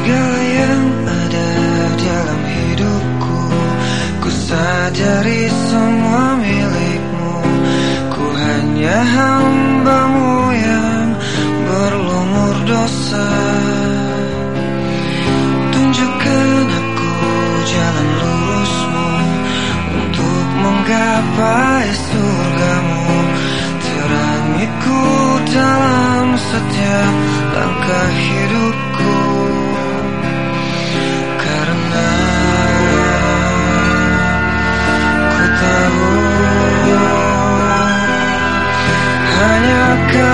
segala yang ada dalam hidupku Ku sadari semua milikmu. Ku hanya hamba Anakah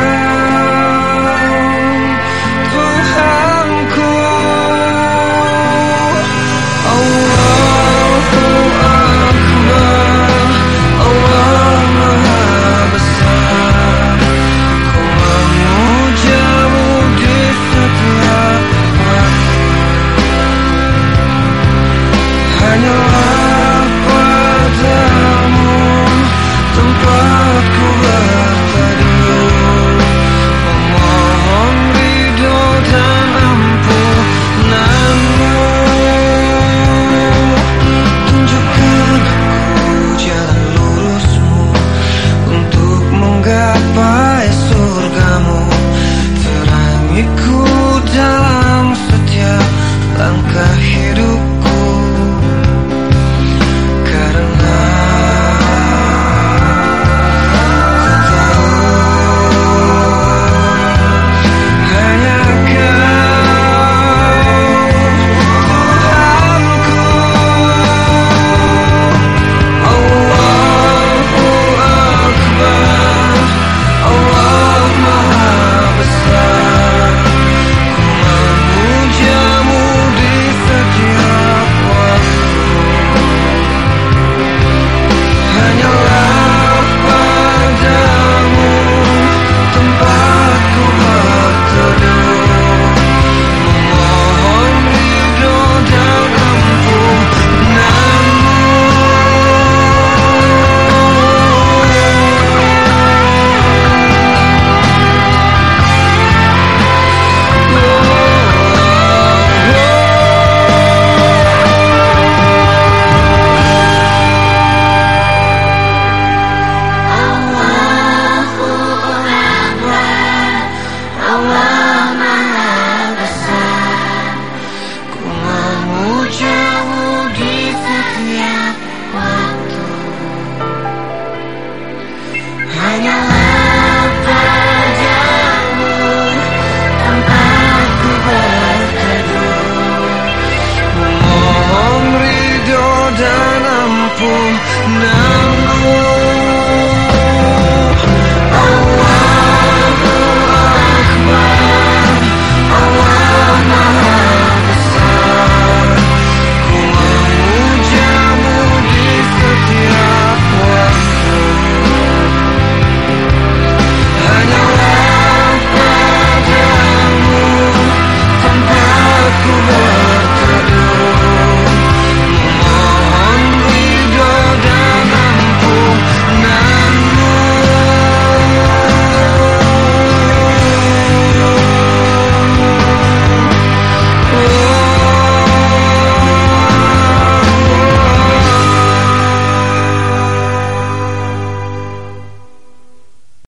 不能